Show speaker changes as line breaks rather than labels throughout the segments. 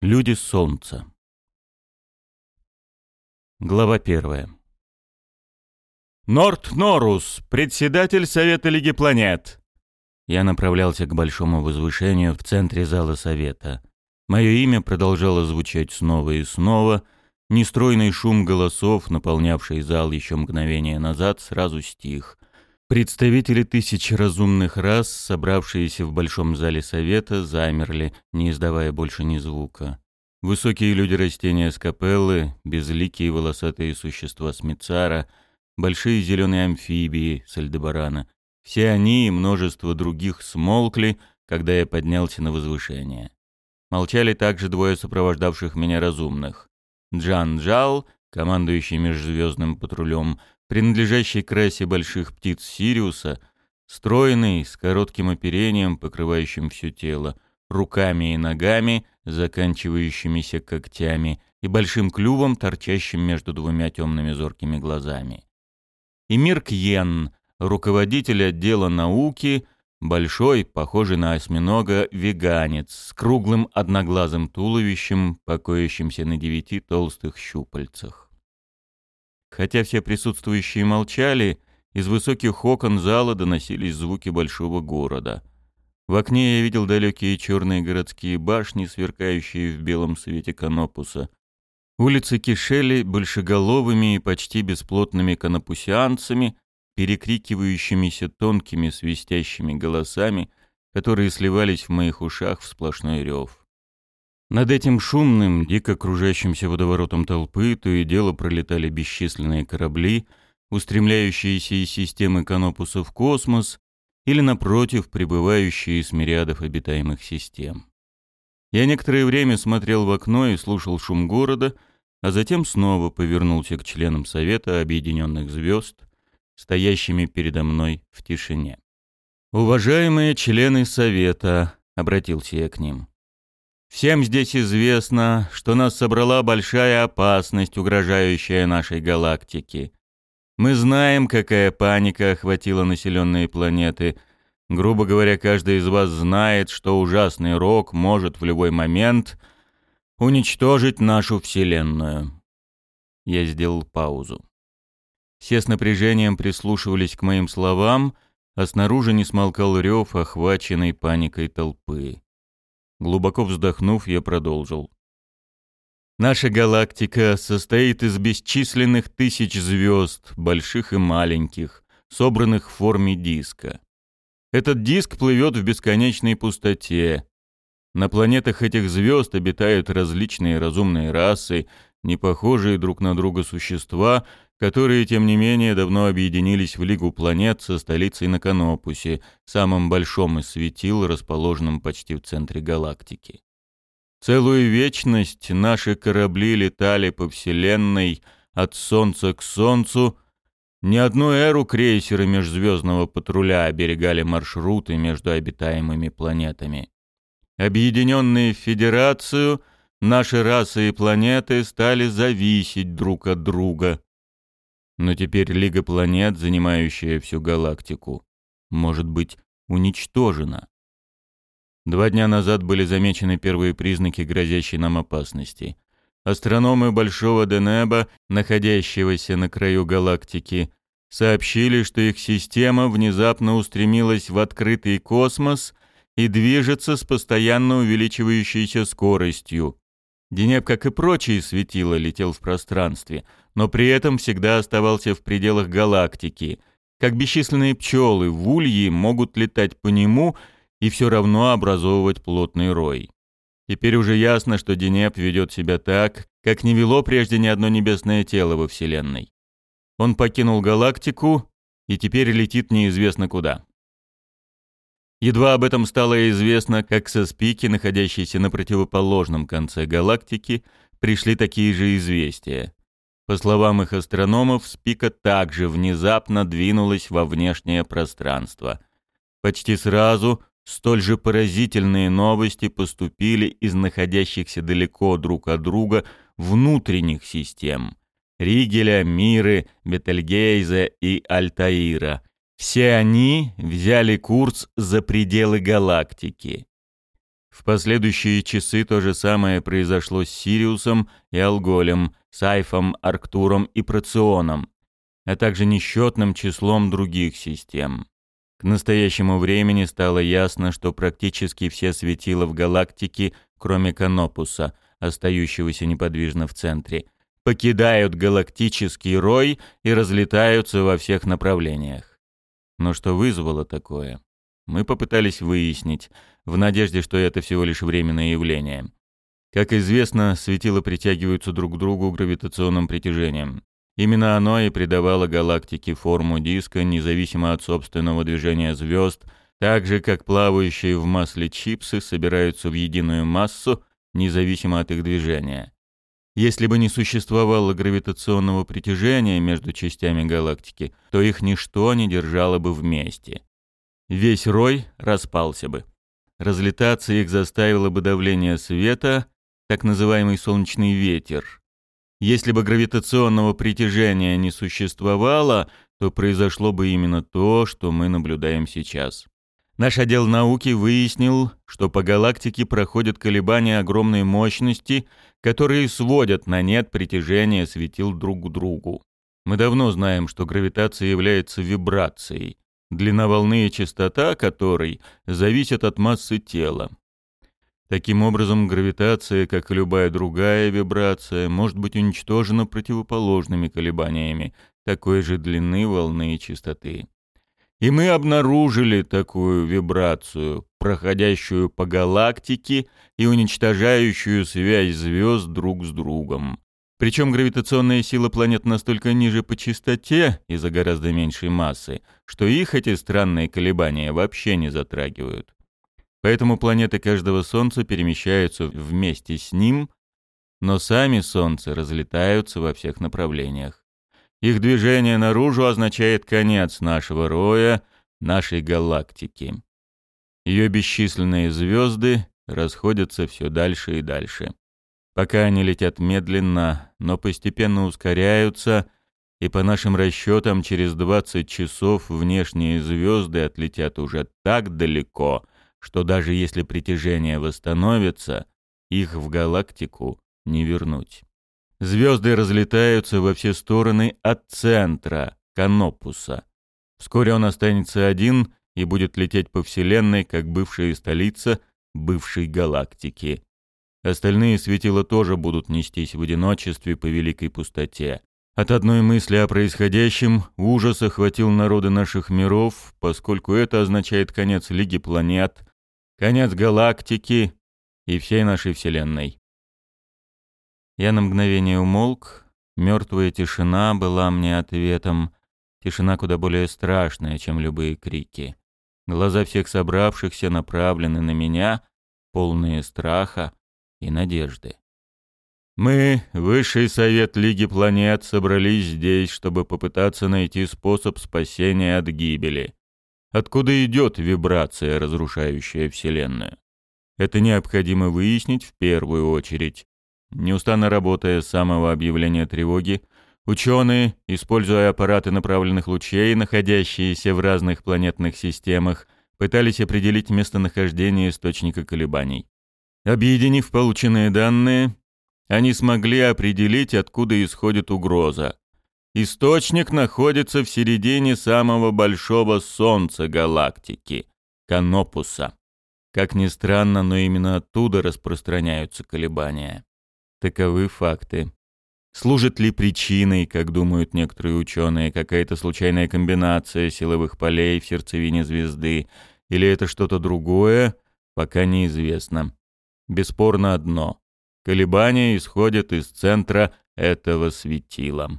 Люди Солнца. Глава первая. Норт Норус, председатель Совета Лиги Планет. Я направлялся к большому возвышению в центре зала Совета. Мое имя продолжало звучать снова и снова. Нестройный шум голосов, наполнявший зал еще мгновение назад, сразу стих. Представители тысяч разумных рас, собравшиеся в большом зале Совета, замерли, не издавая больше ни звука. Высокие люди растения с капеллы, безликие волосатые существа с Мицара, большие зеленые амфибии с Альдебарана. Все они и множество других смолкли, когда я поднялся на возвышение. Молчали также двое сопровождавших меня разумных. Джан Джал, командующий межзвездным патрулем, принадлежащий к расе больших птиц Сириуса, стройный, с коротким оперением, покрывающим все тело, руками и ногами, заканчивающимися когтями, и большим клювом, торчащим между двумя темными зоркими глазами. И Мир Кьен, руководитель отдела науки, большой, похожий на осьминога, веганец с круглым одноглазым туловищем, покоящимся на девяти толстых щупальцах. Хотя все присутствующие молчали, из высоких окон зала доносились звуки большого города. В окне я видел далекие черные городские башни, сверкающие в белом свете канопуса. Улицы кишели большеголовыми и почти бесплотными канопусианцами, перекрикивающимися тонкими свистящими голосами, которые сливались в моих ушах в сплошной рев. Над этим шумным, дико кружащимся водоворотом толпы то и дело пролетали бесчисленные корабли, устремляющиеся из системы Канопуса в космос или, напротив, прибывающие из мириадов обитаемых систем. Я некоторое время смотрел в окно и слушал шум города, а затем снова повернулся к членам Совета Объединенных Звезд, стоящими передо мной в тишине. «Уважаемые члены Совета», — обратился я к ним, — «всем здесь известно, что нас собрала большая опасность, угрожающая нашей галактике. Мы знаем, какая паника охватила населенные планеты. Грубо говоря, каждый из вас знает, что ужасный рок может в любой момент уничтожить нашу Вселенную». Я сделал паузу. Все с напряжением прислушивались к моим словам, а снаружи не смолкал рев, охваченный паникой толпы. Глубоко вздохнув, я продолжил. Наша галактика состоит из бесчисленных тысяч звезд, больших и маленьких, собранных в форме диска. Этот диск плывет в бесконечной пустоте. На планетах этих звезд обитают различные разумные расы, не похожие друг на друга существа, которые, тем не менее, давно объединились в Лигу планет со столицей на Канопусе, самым большом из светил, расположенном почти в центре галактики. Целую вечность наши корабли летали по Вселенной от Солнца к Солнцу, ни одну эру крейсеры межзвездного патруля оберегали маршруты между обитаемыми планетами. Объединенные в Федерацию, наши расы и планеты стали зависеть друг от друга. Но теперь Лига планет, занимающая всю галактику, может быть уничтожена. Два дня назад были замечены первые признаки грозящей нам опасности. Астрономы Большого Денеба, находящегося на краю галактики, сообщили, что их система внезапно устремилась в открытый космос и движется с постоянно увеличивающейся скоростью. Денеб, как и прочие светила, летел в пространстве, но при этом всегда оставался в пределах галактики. Как бесчисленные пчелы в улье могут летать по нему и все равно образовывать плотный рой. Теперь уже ясно, что Денеп ведет себя так, как не вело прежде ни одно небесное тело во Вселенной. Он покинул галактику и теперь летит неизвестно куда. Едва об этом стало известно, как со спики, находящейся на противоположном конце галактики, пришли такие же известия. По словам их астрономов, Спика также внезапно двинулась во внешнее пространство. Почти сразу столь же поразительные новости поступили из находящихся далеко друг от друга внутренних систем – Ригеля, Миры, Бетельгейза и Альтаира. Все они взяли курс за пределы галактики. В последующие часы то же самое произошло с Сириусом и Алголем, Сайфом, Арктуром и Проционом, а также несчетным числом других систем. К настоящему времени стало ясно, что практически все светила в галактике, кроме Канопуса, остающегося неподвижно в центре, покидают галактический рой и разлетаются во всех направлениях. Но что вызвало такое? Мы попытались выяснить, в надежде, что это всего лишь временное явление. Как известно, светила притягиваются друг к другу гравитационным притяжением. Именно оно и придавало галактике форму диска, независимо от собственного движения звезд, так же, как плавающие в масле чипсы собираются в единую массу, независимо от их движения. Если бы не существовало гравитационного притяжения между частями галактики, то их ничто не держало бы вместе. Весь рой распался бы. Разлетаться их заставило бы давление света, так называемый солнечный ветер. Если бы гравитационного притяжения не существовало, то произошло бы именно то, что мы наблюдаем сейчас. Наш отдел науки выяснил, что по галактике проходят колебания огромной мощности, которые сводят на нет притяжение светил друг к другу. Мы давно знаем, что гравитация является вибрацией, длина волны и частота которой зависят от массы тела. Таким образом, гравитация, как и любая другая вибрация, может быть уничтожена противоположными колебаниями такой же длины волны и частоты. И мы обнаружили такую вибрацию, проходящую по галактике и уничтожающую связь звезд друг с другом. Причем гравитационная сила планет настолько ниже по частоте из-за гораздо меньшей массы, что их эти странные колебания вообще не затрагивают. Поэтому планеты каждого Солнца перемещаются вместе с ним, но сами Солнца разлетаются во всех направлениях. Их движение наружу означает конец нашего роя, нашей галактики. Ее бесчисленные звезды расходятся все дальше и дальше. Пока они летят медленно, но постепенно ускоряются, и по нашим расчетам через 20 часов внешние звезды отлетят уже так далеко, что даже если притяжение восстановится, их в галактику не вернуть. Звезды разлетаются во все стороны от центра, Канопуса. Вскоре он останется один и будет лететь по Вселенной, как бывшая столица бывшей галактики. Остальные светила тоже будут нестись в одиночестве по великой пустоте. От одной мысли о происходящем ужас охватил народы наших миров, поскольку это означает конец Лиги планет, конец галактики и всей нашей Вселенной. Я на мгновение умолк. Мертвая тишина была мне ответом. Тишина куда более страшная, чем любые крики. Глаза всех собравшихся направлены на меня, полные страха и надежды. Мы, Высший Совет Лиги Планет, собрались здесь, чтобы попытаться найти способ спасения от гибели. Откуда идет вибрация, разрушающая Вселенную? Это необходимо выяснить в первую очередь. Неустанно работая с самого объявления тревоги, ученые, используя аппараты направленных лучей, находящиеся в разных планетных системах, пытались определить местонахождение источника колебаний. Объединив полученные данные, они смогли определить, откуда исходит угроза. Источник находится в середине самого большого Солнца галактики – Канопуса. Как ни странно, но именно оттуда распространяются колебания. Таковы факты. Служит ли причиной, как думают некоторые ученые, какая-то случайная комбинация силовых полей в сердцевине звезды, или это что-то другое, пока неизвестно. Бесспорно одно. Колебания исходят из центра этого светила.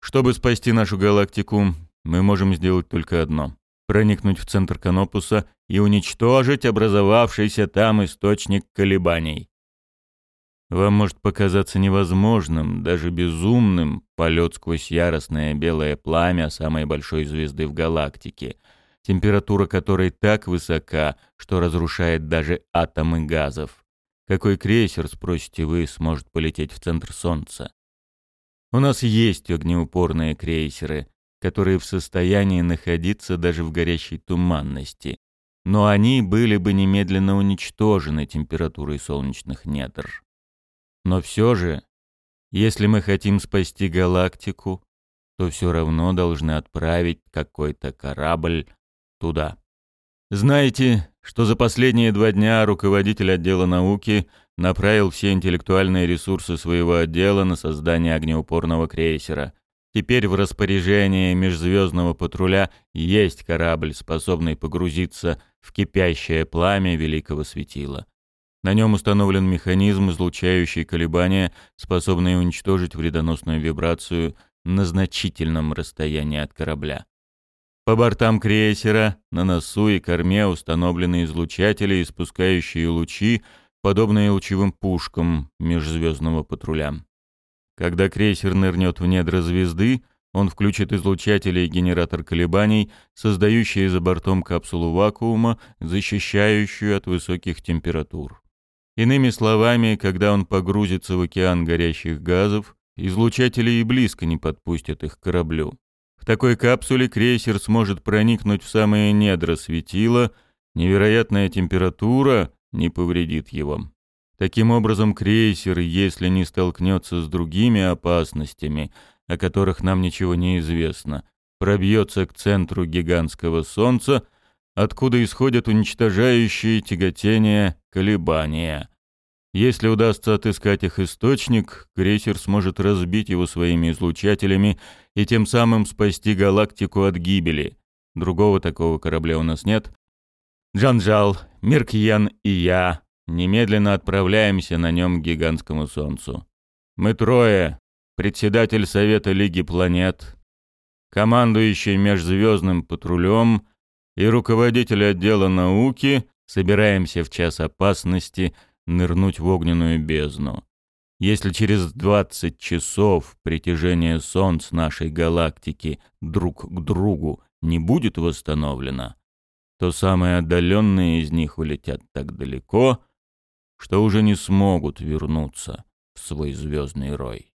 Чтобы спасти нашу галактику, мы можем сделать только одно — проникнуть в центр Канопуса и уничтожить образовавшийся там источник колебаний. Вам может показаться невозможным, даже безумным, полет сквозь яростное белое пламя самой большой звезды в галактике, температура которой так высока, что разрушает даже атомы газов. Какой крейсер, спросите вы, сможет полететь в центр Солнца? У нас есть огнеупорные крейсеры, которые в состоянии находиться даже в горящей туманности. но они были бы немедленно уничтожены температурой солнечных недр. Но все же, если мы хотим спасти галактику, то все равно должны отправить какой-то корабль туда. Знаете, что за последние два дня руководитель отдела науки направил все интеллектуальные ресурсы своего отдела на создание огнеупорного крейсера. Теперь в распоряжении межзвездного патруля есть корабль, способный погрузиться в кипящее пламя великого светила. На нем установлен механизм, излучающий колебания, способный уничтожить вредоносную вибрацию на значительном расстоянии от корабля. По бортам крейсера, на носу и корме установлены излучатели, испускающие лучи, подобные лучевым пушкам межзвездного патруля. Когда крейсер нырнет в недра звезды, он включит излучатели и генератор колебаний, создающие за бортом капсулу вакуума, защищающую от высоких температур. Иными словами, когда он погрузится в океан горящих газов, излучатели и близко не подпустят их к кораблю. В такой капсуле крейсер сможет проникнуть в самые недра светила, невероятная температура не повредит его. Таким образом, крейсер, если не столкнется с другими опасностями, о которых нам ничего не известно, пробьется к центру гигантского Солнца, откуда исходят уничтожающие тяготения колебания. Если удастся отыскать их источник, крейсер сможет разбить его своими излучателями и тем самым спасти галактику от гибели. Другого такого корабля у нас нет, Джанжал, Миркьен и я немедленно отправляемся на нем к гигантскому солнцу. Мы трое, председатель Совета Лиги планет, командующий межзвездным патрулем и руководитель отдела науки, собираемся в час опасности нырнуть в огненную бездну. Если через 20 часов притяжение Солнц нашей галактики друг к другу не будет восстановлено, то самые отдаленные из них улетят так далеко, что уже не смогут вернуться в свой звездный рой.